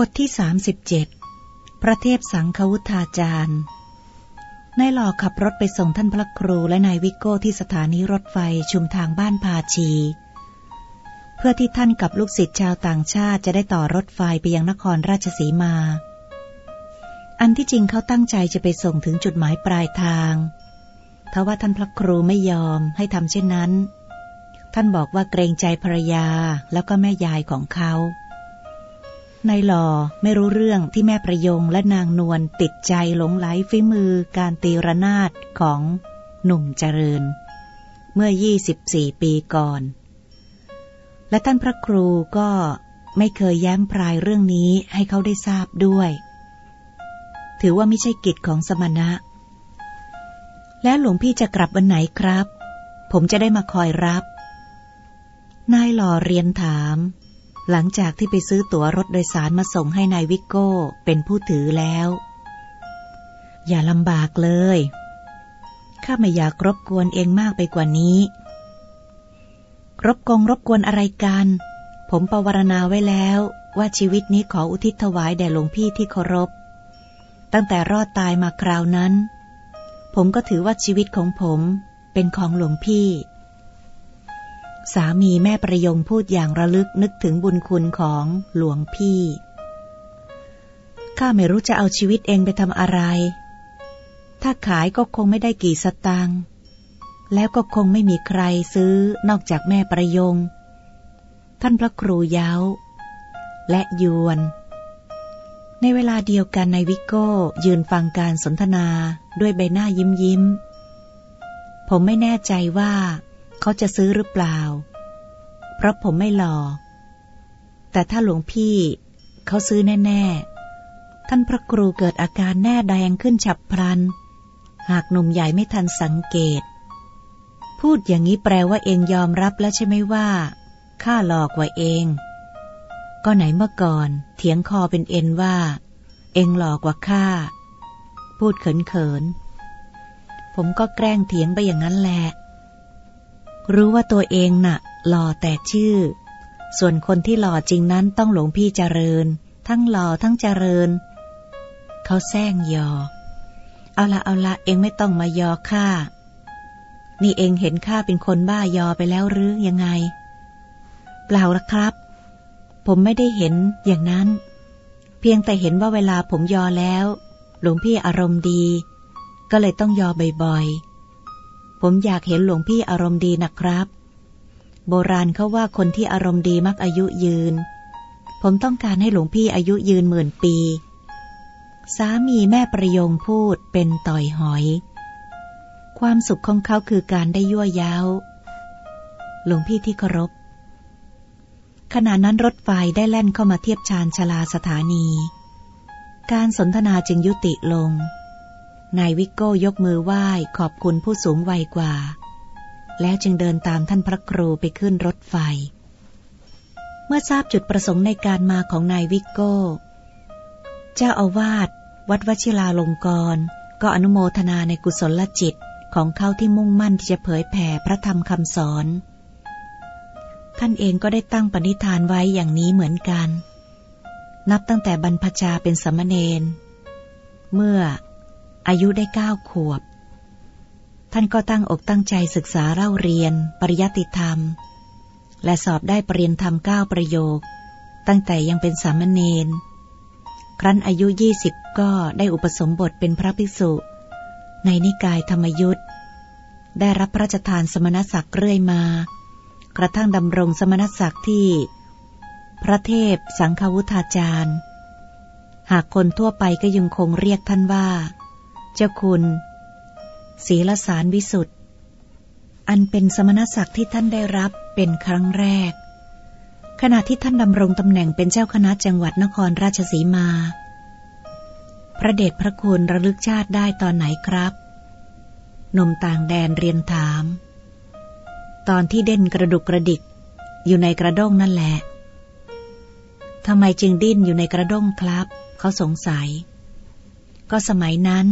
บทที่ 37 พระเทพสังควุธาจารย์นายหล่อขับรถไปส่งท่านพระครูและนายวิโก้ที่สถานีรถไฟชุมทางบ้านพาชี เพื่อที่ท่านกับลูกศิษย์ชาวต่างชาติจะได้ต่อรถไฟไปยังนครราชสีมา อันที่จริงเขาตั้งใจจะไปส่งถึงจุดหมายปลายทาง ทว่าท่านพระครูไม่ยอมให้ทำเช่นนั้น ท่านบอกว่าเกรงใจภรรยาแล้วก็แม่ยายของเขา นายหล่อไม่รู้เรื่องที่แม่ประยงและนางนวลติดใจหลงไหลฝีมือการตีระนาดของหนุ่มเจริญ เมื่อ 24 ปีก่อน และท่านพระครูก็ไม่เคยแย้มพรายเรื่องนี้ให้เขาได้ทราบด้วย ถือว่าไม่ใช่กิจของสมณะ แล้วหลวงพี่จะกลับวันไหนครับ ผมจะได้มาคอยรับ นายหล่อเรียนถาม หลังจากที่ไปซื้อตั๋วรถโดยสารมาส่งให้ในายวิกโก้เป็นผู้ถือแล้ว อย่าลำบากเลย ข้าไม่อยากรบกวนเองมากไปกว่านี้ รบกงรบกวนอะไรกัน ผมปวารณาไว้แล้วว่าชีวิตนี้ขออุทิศถวายแด่หลวงพี่ที่เคารพ ตั้งแต่รอดตายมาคราวนั้น ผมก็ถือว่าชีวิตของผมเป็นของหลวงพี่ สามีแม่ประยงพูดอย่างระลึกนึกถึงบุญคุณของหลวงพี่ ข้าไม่รู้จะเอาชีวิตเองไปทำอะไร ถ้าขายก็คงไม่ได้กี่สตางค์ แล้วก็คงไม่มีใครซื้อนอกจากแม่ประยง ท่านพระครูเย้า และยวน ในเวลาเดียวกันในวิโก้ยืนฟังการสนทนาด้วยใบหน้ายิ้มยิ้ม ผมไม่แน่ใจว่า เขาจะซื้อหรือเปล่า เพราะผมไม่หลอแต่ถ้าหลวงพี่เขาซื้อแน่ ๆ ท่านพระครูเกิดอาการแน่แดงขึ้นฉับพลัน หากหนุ่มใหญ่ไม่ทันสังเกต พูดอย่างนี้แปลว่าเองยอมรับแล้วใช่ไหมว่าข้าหลอกว่าเอง ก็ไหนเมื่อก่อน เถียงคอเป็นเอ็นว่า เองหลอกว่าข้าพูดเขินๆผมก็แกล้งเถียงไปอย่างนั้นแหละ รู้ว่าตัวเองนะ่ะหล่อแต่ชื่อ ส่วนคนที่หล่อจริงนั้นต้องหลวงพี่เจริญ ทั้งหล่อทั้งเจริญ เขาแซงยอ เอาละเอาละเองไม่ต้องมายอข้านี่เองเห็นข้าเป็นคนบ้ายอไปแล้วหรือยังไง เปล่าละครับ ผมไม่ได้เห็นอย่างนั้น เพียงแต่เห็นว่าเวลาผมยอแล้ว หลวงพี่อารมณ์ดี ก็เลยต้องยอบ่อยๆ ผมอยากเห็นหลวงพี่อารมณ์ดีนะครับ โบราณเขาว่าคนที่อารมณ์ดีมักอายุยืน ผมต้องการให้หลวงพี่อายุยืนหมื่นปี สามีแม่ประยงพูดเป็นต่อยหอย ความสุขของเขาคือการได้ยั่วย้าหลวงพี่ที่เคารพขณะนั้นรถไฟได้แล่นเข้ามาเทียบชานชลาสถานี การสนทนาจึงยุติลง นายวิโก้ยกมือไหว้ขอบคุณผู้สูงวัยกว่า แล้วจึงเดินตามท่านพระครูไปขึ้นรถไฟ เมื่อทราบจุดประสงค์ในการมาของนายวิโก้ เจ้าอาวาสวัดวชิราลงกร ก็อนุโมทนาในกุศลจิตของเขาที่มุ่งมั่นที่จะเผยแผ่พระธรรมคำสอน ท่านเองก็ได้ตั้งปณิธานไว้อย่างนี้เหมือนกัน นับตั้งแต่บรรพชาเป็นสมณเณรเมื่อ อายุได้เก้าขวบ ท่านก็ตั้งอกตั้งใจศึกษาเล่าเรียน ปริยัติธรรม และสอบได้ปรริญญาธรรมเก้าประโยค ตั้งแต่ยังเป็นสามเณรครั้นอายุยี่สิบก็ได้อุปสมบทเป็นพระภิกษุ ในนิกายธรรมยุทธได้รับพระราชทานสมณศักดิ์เรื่อยมา กระทั่งดำรงสมณศักดิ์ที่ พระเทพสังฆวุฒาจารย์ หากคนทั่วไปก็ยังคงเรียกท่านว่า เจ้าคุณ ศีลสารวิสุทธ์อันเป็นสมณศักดิ์ที่ท่านได้รับเป็นครั้งแรก ขณะที่ท่านดำรงตำแหน่งเป็นเจ้าคณะจังหวัดนครราชสีมา พระเดชพระคุณระลึกชาติได้ตอนไหนครับ นมต่างแดนเรียนถาม ตอนที่เด่นกระดุกกระดิก อยู่ในกระด้งนั่นแหละทำไมจึงดิ้นอยู่ในกระด้งครับ เขาสงสัย ก็สมัยนั้น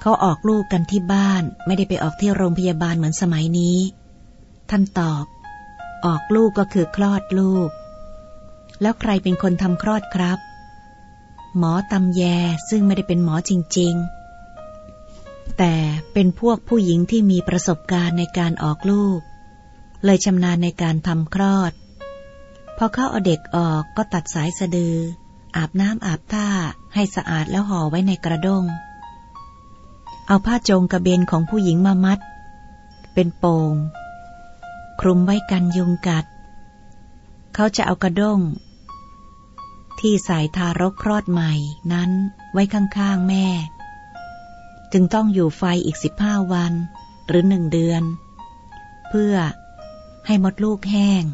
เขาออกลูกกันที่บ้านไม่ได้ไปออกที่โรงพยาบาลเหมือนสมัยนี้ ท่านตอบ ออกลูกก็คือคลอดลูก แล้วใครเป็นคนทำคลอดครับ หมอตำแยซึ่งไม่ได้เป็นหมอจริง ๆ แต่เป็นพวกผู้หญิงที่มีประสบการณ์ในการออกลูก เลยชำนาญในการทำคลอด พอเข้าเอาเด็กออกก็ตัดสายสะดือ อาบน้ำอาบท่าให้สะอาดแล้วห่อไว้ในกระด้ง เอาผ้าโจงกระเบนของผู้หญิงมามัด เป็นโปงคลุมไว้กันยุงกัด เขาจะเอากระด้ง ที่ใส่ทารกคลอดใหม่นั้นไว้ข้างๆแม่ จึงต้องอยู่ไฟอีกสิบห้าวันหรือหนึ่งเดือน เพื่อให้มดลูกแห้ง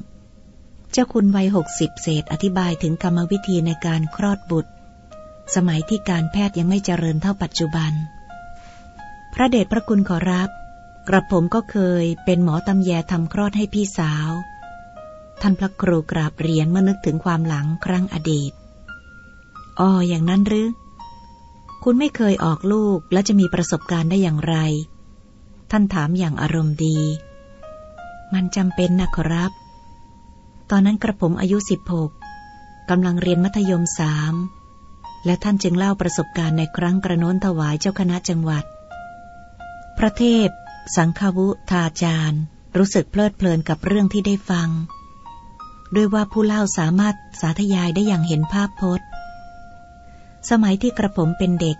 เจ้าคุณวัยหกสิบเศษอธิบายถึงกรรมวิธีในการคลอดบุตร สมัยที่การแพทย์ยังไม่เจริญเท่าปัจจุบัน พระเดชพระคุณขอรับ กระผมก็เคยเป็นหมอตำแยทำคลอดให้พี่สาว ท่านพระครูกราบเรียนเมื่อนึกถึงความหลังครั้งอดีตอ๋ออย่างนั้นหรือ คุณไม่เคยออกลูกและจะมีประสบการณ์ได้อย่างไร ท่านถามอย่างอารมณ์ดี มันจำเป็นนะครับ ตอนนั้นกระผมอายุสิบหกกำลังเรียนมัธยมสามและท่านจึงเล่าประสบการณ์ในครั้งกระโน้นถวายเจ้าคณะจังหวัด พระเทพ สังฆวุธาจารย์ รู้สึกเพลิดเพลินกับเรื่องที่ได้ฟัง ด้วยว่าผู้เล่าสามารถสาธยายได้อย่างเห็นภาพพจน์ สมัยที่กระผมเป็นเด็ก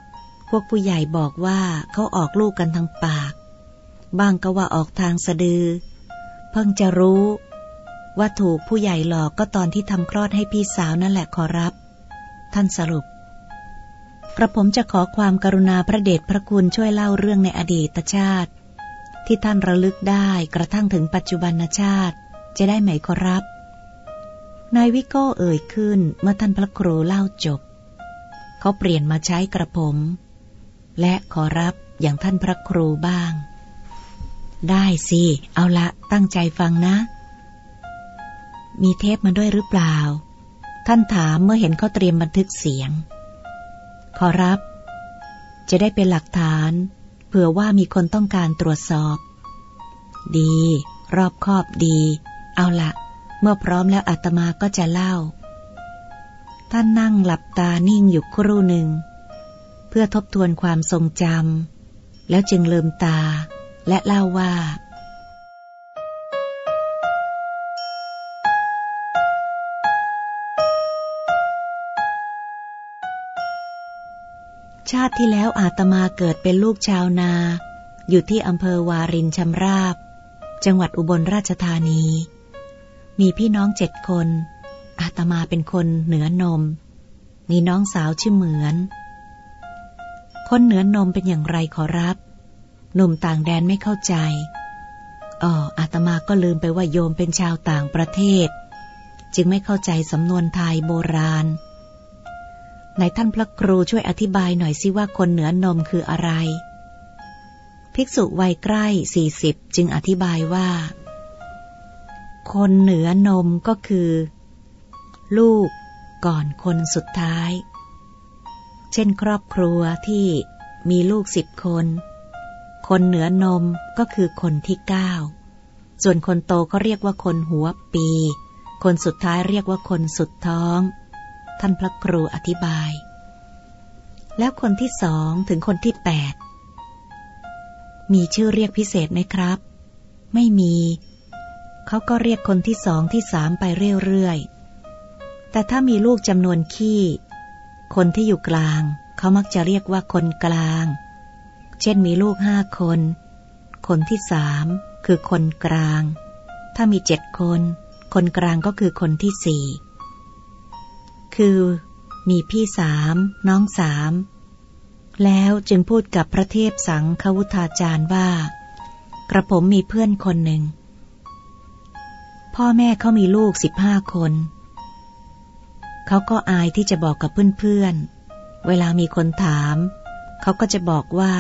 พวกผู้ใหญ่บอกว่าเขาออกลูกกันทางปาก บ้างก็ว่าออกทางสะดือ เพิ่งจะรู้ ว่าถูกผู้ใหญ่หลอกก็ตอนที่ทำคลอดให้พี่สาวนั่นแหละขอรับ ท่านสรุป กระผมจะขอความกรุณาพระเดชพระคุณช่วยเล่าเรื่องในอดีตชาติ ที่ท่านระลึกได้กระทั่งถึงปัจจุบันชาติ จะได้ไหมขอรับ นายวิโก้เอ่ยขึ้นเมื่อท่านพระครูเล่าจบ เขาเปลี่ยนมาใช้กระผม และขอรับอย่างท่านพระครูบ้าง ได้สิ เอาละตั้งใจฟังนะ มีเทปมาด้วยหรือเปล่า ท่านถามเมื่อเห็นเขาเตรียมบันทึกเสียง ขอรับ จะได้เป็นหลักฐาน เผื่อว่ามีคนต้องการตรวจสอบ ดี รอบคอบดี เอาละเมื่อพร้อมแล้วอาตมาก็จะเล่า ท่านนั่งหลับตานิ่งอยู่ครู่หนึ่ง เพื่อทบทวนความทรงจำแล้วจึงลืมตาและเล่าว่า ชาติที่แล้วอาตมาเกิดเป็นลูกชาวนา อยู่ที่อำเภอวารินชำราบ จังหวัดอุบลราชธานี มีพี่น้องเจ็ดคน อาตมาเป็นคนเหนือนม มีน้องสาวชื่อเหมือน คนเหนือนมเป็นอย่างไรขอรับ หนุ่มต่างแดนไม่เข้าใจอ๋ออาตมาก็ลืมไปว่าโยมเป็นชาวต่างประเทศ จึงไม่เข้าใจสำนวนไทยโบราณ ไหนท่านพระครูช่วยอธิบายหน่อยสิว่าคนเหนือนมคืออะไร ภิกษุวัยใกล้สี่สิบจึงอธิบายว่า คนเหนือนมก็คือ ลูกก่อนคนสุดท้าย เช่น ครอบครัวที่มีลูกสิบคน คนเหนือนมก็คือคนที่เก้าส่วนคนโตก็เรียกว่าคนหัวปี คนสุดท้ายเรียกว่าคนสุดท้อง ท่านพระครูอธิบาย แล้วคนที่สองถึงคนที่แปดมีชื่อเรียกพิเศษไหมครับ ไม่มี เขาก็เรียกคนที่สองที่สามไปเรื่อยๆ แต่ถ้ามีลูกจำนวนขี้ คนที่อยู่กลาง เขามักจะเรียกว่าคนกลาง เช่นมีลูกห้าคน คนที่สามคือคนกลาง ถ้ามีเจ็ดคน คนกลางก็คือคนที่สี่ คือมีพี่สามน้องสามแล้วจึงพูดกับพระเทพสังควุธาจารย์ว่า กระผมมีเพื่อนคนหนึ่ง พ่อแม่เขามีลูกสิบห้าคน เขาก็อายที่จะบอกกับเพื่อนๆ เวลามีคนถาม เขาก็จะบอกว่า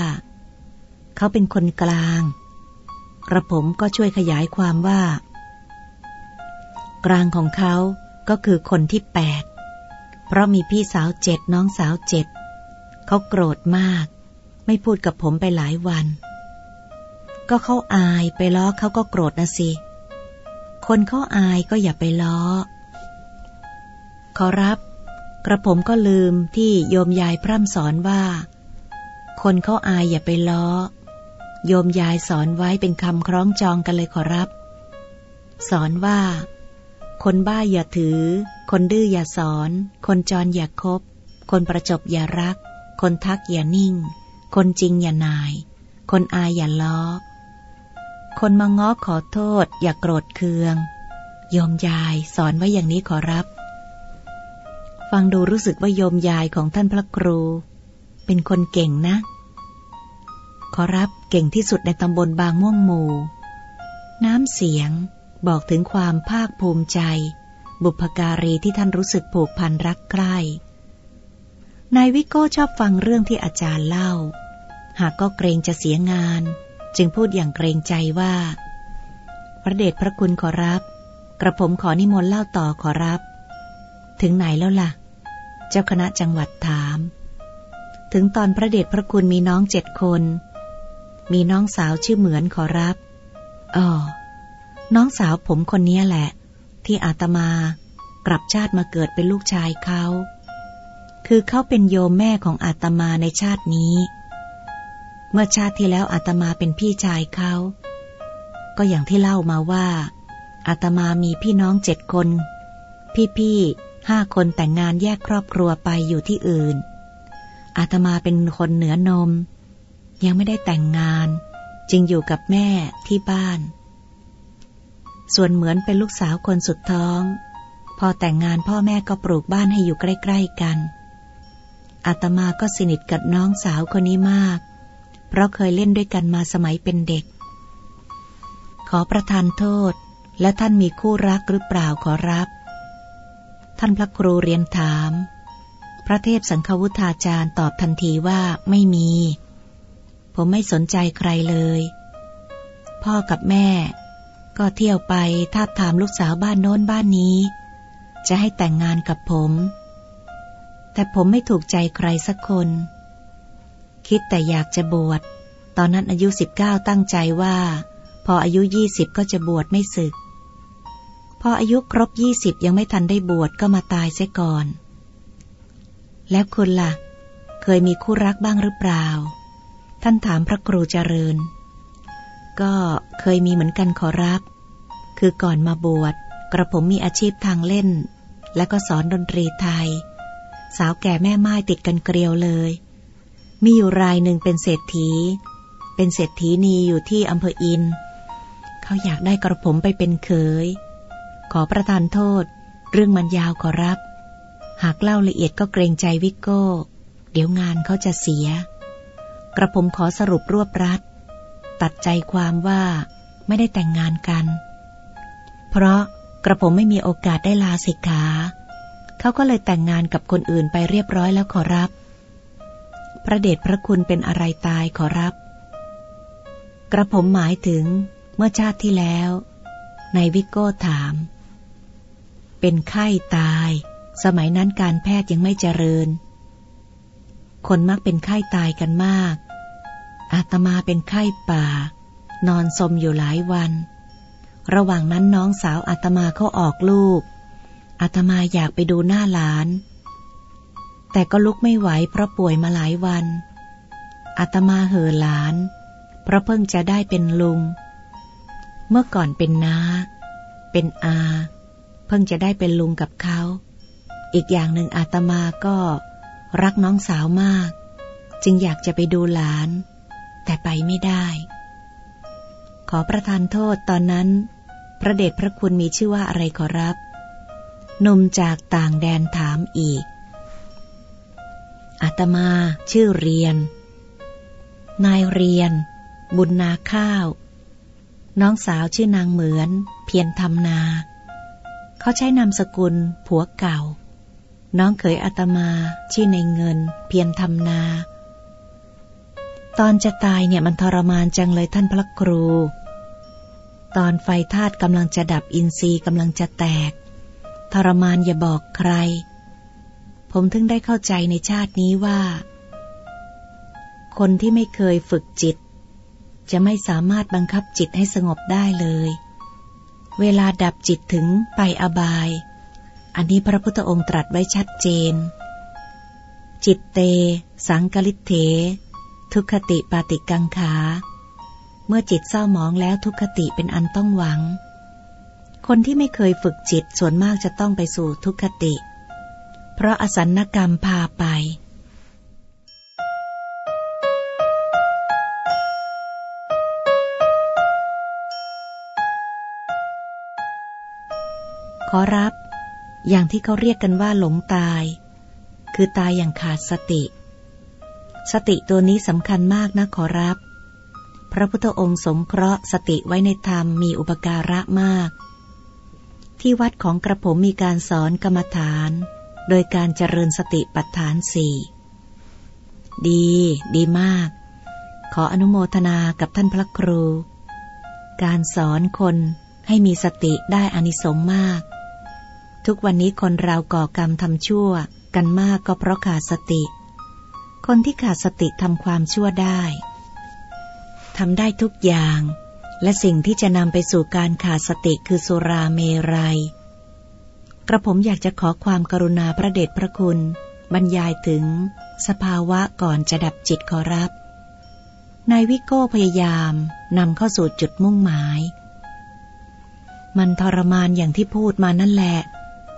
เขาเป็นคนกลาง กระผมก็ช่วยขยายความว่า กลางของเขาก็คือคนที่แปด ราะมีพี่สาวเจ็ดน้องสาวเจ็ดเขาโกรธมาก ไม่พูดกับผมไปหลายวัน ก็เขาอายไปล้อเขาก็โกรธนะสิ คนเขาอายก็อย่าไปล้อ ขอรับ กระผมก็ลืมที่โยมยายพร่ำสอนว่า คนเขาอายอย่าไปล้อ โยมยายสอนไว้เป็นคำคล้องจองกันเลยขอรับ สอนว่า คนบ้าอย่าถือ คนดื้ออย่าสอน คนจรอย่าคบ คนประจบอย่ารัก คนทักอย่านิ่ง คนจริงอย่านาย คนอายอย่าล้อ คนมาง้อขอโทษ อย่าโกรธเคือง โยมยายสอนไว้อย่างนี้ขอรับ ฟังดูรู้สึกว่าโยมยายของท่านพระครู เป็นคนเก่งนะ ขอรับเก่งที่สุดในตำบลบางม่วงหมู่ น้ำเสียง บอกถึงความภาคภูมิใจ บุพการีที่ท่านรู้สึกผูกพันรักใคร่นายวิโก้ชอบฟังเรื่องที่อาจารย์เล่า หากก็เกรงจะเสียงาน จึงพูดอย่างเกรงใจว่า พระเดชพระคุณขอรับ กระผมขอนิมนต์เล่าต่อขอรับ ถึงไหนแล้วล่ะ เจ้าคณะจังหวัดถาม ถึงตอนพระเดชพระคุณมีน้องเจ็ดคน มีน้องสาวชื่อเหมือนขอรับอ๋อ น้องสาวผมคนนี้แหละ ที่อาตมากลับชาติมาเกิดเป็นลูกชายเขา คือเขาเป็นโยมแม่ของอาตมาในชาตินี้ เมื่อชาติที่แล้วอาตมาเป็นพี่ชายเขา ก็อย่างที่เล่ามาว่า อาตมามีพี่น้องเจ็ดคน พี่ๆห้าคนแต่งงานแยกครอบครัวไปอยู่ที่อื่น อาตมาเป็นคนเหนือนม ยังไม่ได้แต่งงาน จึงอยู่กับแม่ที่บ้าน ส่วนเหมือนเป็นลูกสาวคนสุดท้อง พอแต่งงานพ่อแม่ก็ปลูกบ้านให้อยู่ใกล้ ๆกันอาตมาก็สนิทกับน้องสาวคนนี้มาก เพราะเคยเล่นด้วยกันมาสมัยเป็นเด็ก ขอประทานโทษ และท่านมีคู่รักหรือเปล่าขอรับ ท่านพระครูเรียนถาม พระเทพสังฆวุฒาจารย์ตอบทันทีว่าไม่มี ผมไม่สนใจใครเลย พ่อกับแม่ ก็เที่ยวไปทาบถามลูกสาวบ้านโน้นบ้านนี้ จะให้แต่งงานกับผม แต่ผมไม่ถูกใจใครสักคน คิดแต่อยากจะบวช ตอนนั้นอายุสิบเก้าตั้งใจว่า พออายุยี่สิบก็จะบวชไม่สึก พออายุครบยี่สิบยังไม่ทันได้บวชก็มาตายเสียก่อน แล้วคุณละ่ะ เคยมีคู่รักบ้างหรือเปล่า ท่านถามพระครูเจริญ ก็เคยมีเหมือนกันขอรับ คือก่อนมาบวชกระผมมีอาชีพทางเล่น และก็สอนดนตรีไทย สาวแก่แม่ไม้ติดกันเกลียวเลย มีอยู่รายหนึ่งเป็นเศรษฐี เป็นเศรษฐีนีอยู่ที่อำเภออิน เขาอยากได้กระผมไปเป็นเขย ขอประทานโทษ เรื่องมันยาวขอรับ หากเล่าละเอียดก็เกรงใจวิกโก้ เดี๋ยวงานเขาจะเสีย กระผมขอสรุปรวบรัด ตัดใจความว่าไม่ได้แต่งงานกัน เพราะกระผมไม่มีโอกาสได้ลาสิกขาเขาก็เลยแต่งงานกับคนอื่นไปเรียบร้อยแล้วขอรับ พระเดชพระคุณเป็นอะไรตายขอรับ กระผมหมายถึงเมื่อชาติที่แล้วนายวิโก้ถาม เป็นไข้ตาย สมัยนั้นการแพทย์ยังไม่เจริญ คนมักเป็นไข้ตายกันมาก อาตมาเป็นไข้ป่า นอนสมอยู่หลายวัน ระหว่างนั้นน้องสาวอาตมาเขาออกลูก อาตมาอยากไปดูหน้าหลาน แต่ก็ลุกไม่ไหวเพราะป่วยมาหลายวัน อาตมาเห่อหลาน เพราะเพิ่งจะได้เป็นลุง เมื่อก่อนเป็นนาเป็นอา เพิ่งจะได้เป็นลุงกับเขา อีกอย่างหนึ่งอาตมาก็รักน้องสาวมาก จึงอยากจะไปดูหลาน แต่ไปไม่ได้ ขอประทานโทษตอนนั้น พระเดชพระคุณมีชื่อว่าอะไรขอรับนมจากต่างแดนถามอีก อาตมาชื่อเรียน นายเรียน บุญนาข้าว น้องสาวชื่อนางเหมือน เพียรทำนา เขาใช้นามสกุลผัวเก่า น้องเขยอาตมาชื่อในเงิน เพียรทำนา ตอนจะตายเนี่ยมันทรมานจังเลยท่านพระครู ตอนไฟธาตุกำลังจะดับอินทรีย์กำลังจะแตก ทรมานอย่าบอกใคร ผมถึงได้เข้าใจในชาตินี้ว่า คนที่ไม่เคยฝึกจิต จะไม่สามารถบังคับจิตให้สงบได้เลย เวลาดับจิตถึงไปอบาย อันนี้พระพุทธองค์ตรัสไว้ชัดเจน จิตเต สังกลิเถ ทุคติปาติกังขา เมื่อจิตเศร้าหมองแล้วทุคติเป็นอันต้องหวัง คนที่ไม่เคยฝึกจิตส่วนมากจะต้องไปสู่ทุคติ เพราะอสันนกรรมพาไปขอรับ อย่างที่เขาเรียกกันว่าหลงตาย คือตายอย่างขาดสติ สติตัวนี้สำคัญมากนะขอรับ พระพุทธองค์สงเคราะห์สติไว้ในธรรมมีอุปการะมาก ที่วัดของกระผมมีการสอนกรรมฐาน โดยการเจริญสติปัฏฐานสี่ดี ดีมาก ขออนุโมทนากับท่านพระครู การสอนคนให้มีสติได้อานิสงส์มาก ทุกวันนี้คนเราก่อกรรมทำชั่วกันมากก็เพราะขาดสติ คนที่ขาดสติทำความชั่วได้ทำได้ทุกอย่าง และสิ่งที่จะนำไปสู่การขาดสติคือสุราเมรยัย กระผมอยากจะขอความกรุณาพระเดชพระคุณ บรรยายถึง สภาวะก่อนจะดับจิตขอรับ นายวิโก้พยายามนำเข้าสู่จุดมุ่งหมาย มันทรมานอย่างที่พูดมานั่นแหละ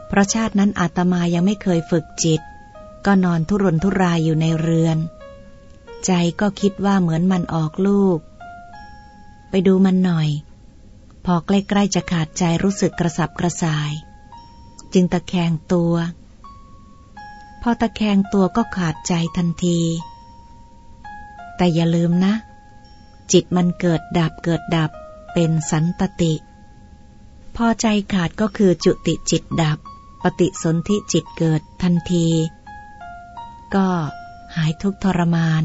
เพราะชาตินั้นอาตมายังไม่เคยฝึกจิต ก็นอนทุรนทุรายอยู่ในเรือน ใจก็คิดว่าเหมือนมันออกลูก ไปดูมันหน่อย พอใกล้ๆจะขาดใจรู้สึกกระสับกระส่าย จึงตะแคงตัว พอตะแคงตัวก็ขาดใจทันที แต่อย่าลืมนะ จิตมันเกิดดับเกิดดับเป็นสันตติ พอใจขาดก็คือจุติจิตดับ ปฏิสนธิจิตเกิดทันที ก็หายทุกทรมาน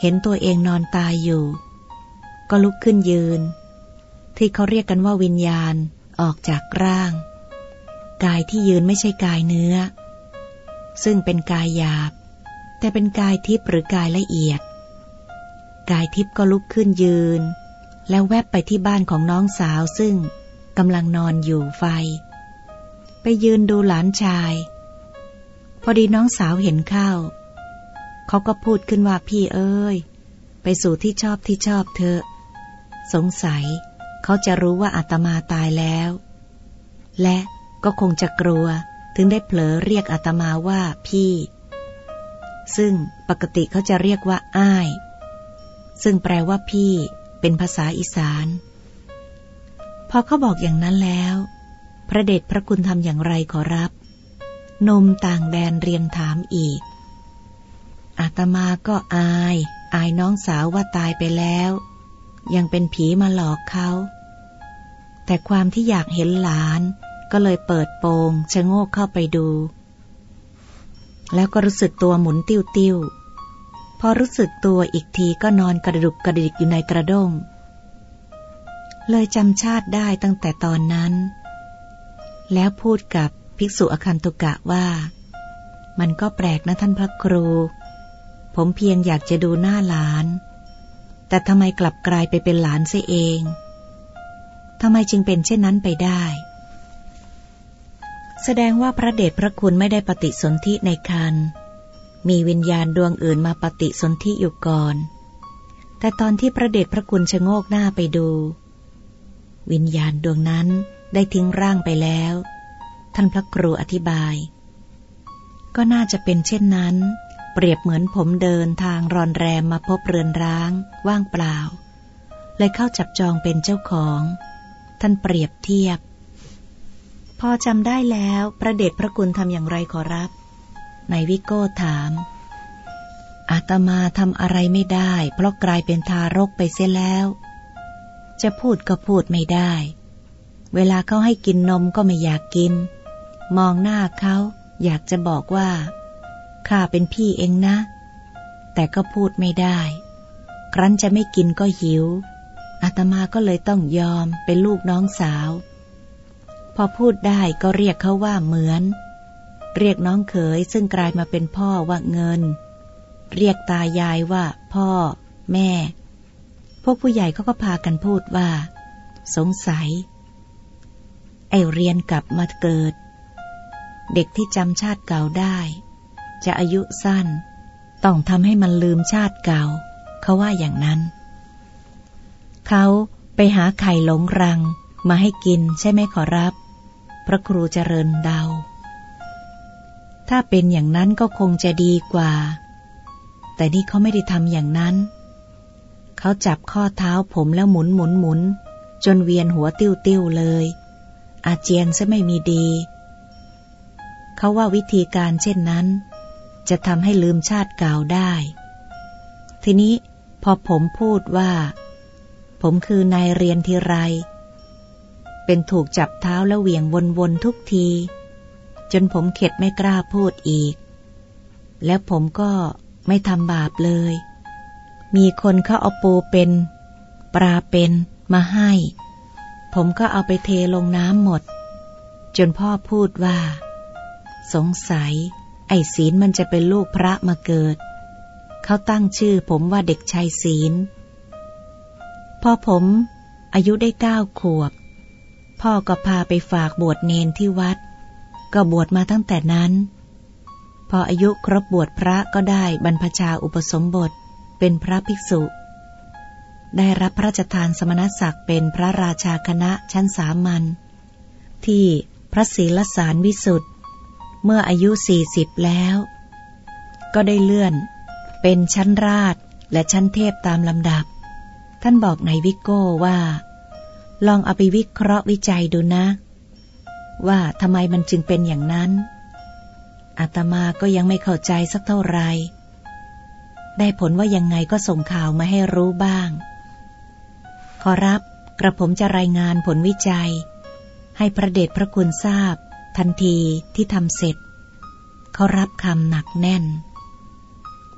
เห็นตัวเองนอนตายอยู่ ก็ลุกขึ้นยืน ที่เขาเรียกกันว่าวิญญาณออกจากร่าง กายที่ยืนไม่ใช่กายเนื้อ ซึ่งเป็นกายหยาบ แต่เป็นกายทิพย์หรือกายละเอียด กายทิพย์ก็ลุกขึ้นยืน แล้วแวบไปที่บ้านของน้องสาวซึ่งกำลังนอนอยู่ไฟ ไปยืนดูหลานชาย พอดีน้องสาวเห็นเข้า เขาก็พูดขึ้นว่าพี่เอ้ย ไปสู่ที่ชอบที่ชอบเธอ สงสัย เขาจะรู้ว่าอาตมาตายแล้ว และก็คงจะกลัวถึงได้เผลอเรียกอาตมาว่าพี่ ซึ่งปกติเขาจะเรียกว่าอ้าย ซึ่งแปลว่าพี่ เป็นภาษาอีสาน พอเขาบอกอย่างนั้นแล้ว พระเดชพระคุณทำอย่างไรขอรับ นมต่างแดนเรียนถามอีก อาตมาก็อาย อายน้องสาวว่าตายไปแล้ว ยังเป็นผีมาหลอกเขา แต่ความที่อยากเห็นหลาน ก็เลยเปิดโปงชะโงกเข้าไปดู แล้วก็รู้สึกตัวหมุนติ้วติ้วพอรู้สึกตัวอีกทีก็นอนกระดุกกระดิกอยู่ในกระด้ง เลยจำชาติได้ตั้งแต่ตอนนั้น แล้วพูดกับ ภิกษุอคันตุกะว่า มันก็แปลกนะท่านพระครู ผมเพียงอยากจะดูหน้าหลาน แต่ทำไมกลับกลายไปเป็นหลานเสียเองทำไมจึงเป็นเช่นนั้นไปได้ แสดงว่าพระเดชพระคุณไม่ได้ปฏิสนธิในคันมีวิญญาณดวงอื่นมาปฏิสนธิอยู่ก่อน แต่ตอนที่พระเดชพระคุณชะโงกหน้าไปดู วิญญาณดวงนั้นได้ทิ้งร่างไปแล้ว ท่านพระครูอธิบาย ก็น่าจะเป็นเช่นนั้น เปรียบเหมือนผมเดินทางรอนแรมมาพบเรือนร้าง ว่างเปล่า เลยเข้าจับจองเป็นเจ้าของ ท่านเปรียบเทียบ พอจำได้แล้วพระเดชพระคุณทำอย่างไรขอรับนายวิโก้ถาม อาตมาทำอะไรไม่ได้ เพราะกลายเป็นทารกไปเสียแล้ว จะพูดก็พูดไม่ได้ เวลาเขาให้กินนมก็ไม่อยากกิน มองหน้าเขาอยากจะบอกว่า ข้าเป็นพี่เองนะ แต่ก็พูดไม่ได้ ครั้นจะไม่กินก็หิว อาตมาก็เลยต้องยอมเป็นลูกน้องสาว พอพูดได้ก็เรียกเขาว่าเหมือน เรียกน้องเขยซึ่งกลายมาเป็นพ่อว่าเงิน เรียกตายายว่า พ่อ แม่ พวกผู้ใหญ่เขาก็พากันพูดว่า สงสัย ไอเรียนกลับมาเกิด เด็กที่จำชาติเก่าได้ จะอายุสั้น ต้องทำให้มันลืมชาติเก่า เขาว่าอย่างนั้น เขาไปหาไข่หลงรังมาให้กินใช่ไหมขอรับ พระครูเจริญเดา ถ้าเป็นอย่างนั้นก็คงจะดีกว่า แต่นี่เขาไม่ได้ทำอย่างนั้น เขาจับข้อเท้าผมแล้วหมุนหมุนหมุนจนเวียนหัวติ้วติ้วเลย อาเจียนซะไม่มีดี เขาว่าวิธีการเช่นนั้น จะทำให้ลืมชาติเก่าได้ ทีนี้พอผมพูดว่า ผมคือนายเรียนทีไร เป็นถูกจับเท้าแล้วเหวี่ยงวนๆทุกที จนผมเข็ดไม่กล้าพูดอีก แล้วผมก็ไม่ทำบาปเลย มีคนเขาเอาปูเป็น ปลาเป็นมาให้ ผมก็เอาไปเทลงน้ำหมด จนพ่อพูดว่า สงสัย ไอ้ศีลมันจะเป็นลูกพระมาเกิด เขาตั้งชื่อผมว่าเด็กชายศีล พอผม อายุได้เก้าขวบ พ่อก็พาไปฝากบวชเนนที่วัด ก็บวชมาตั้งแต่นั้น พออายุครบบวชพระก็ได้บรรพชาอุปสมบทเป็นพระภิกษุ ได้รับพระราชทานสมณศักดิ์เป็นพระราชาคณะชั้นสามัญที่พระศีลสารวิสุทธ์ เมื่ออายุสี่สิบแล้ว ก็ได้เลื่อน เป็นชั้นราชและชั้นเทพตามลำดับ ท่านบอกในวิโก้ว่า ลองเอาไปวิเคราะห์วิจัยดูนะ ว่าทำไมมันจึงเป็นอย่างนั้น อาตมาก็ยังไม่เข้าใจสักเท่าไหร่ได้ผลว่ายังไงก็ส่งข่าวมาให้รู้บ้าง ขอรับกระผมจะรายงานผลวิจัย ให้พระเดชพระคุณทราบ ทันทีที่ทำเสร็จ เขารับคำหนักแน่น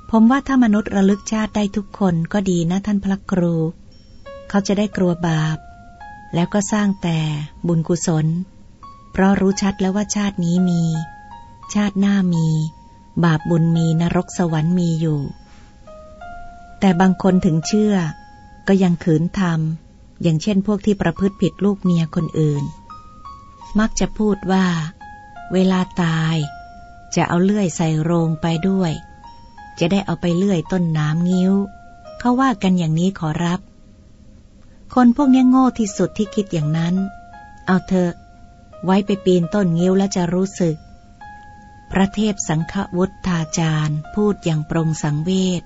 ผมว่าถ้ามนุษย์ระลึกชาติได้ทุกคนก็ดีนะท่านพระครู เขาจะได้กลัวบาป แล้วก็สร้างแต่บุญกุศล เพราะรู้ชัดแล้วว่าชาตินี้มี ชาติหน้ามี บาปบุญมีนรกสวรรค์มีอยู่ แต่บางคนถึงเชื่อ ก็ยังขืนทำอย่างเช่นพวกที่ประพฤติผิดลูกเมียคนอื่น มักจะพูดว่า เวลาตาย จะเอาเลื่อยใส่โรงไปด้วย จะได้เอาไปเลื่อยต้นน้ำงิ้ว เขาว่ากันอย่างนี้ขอรับ คนพวกนี้โง่ที่สุดที่คิดอย่างนั้น เอาเถอะ ไว้ไปปีนต้นงิ้วแล้วจะรู้สึก พระเทพสังฆวุฒาจารย์พูดอย่างปรงสังเวช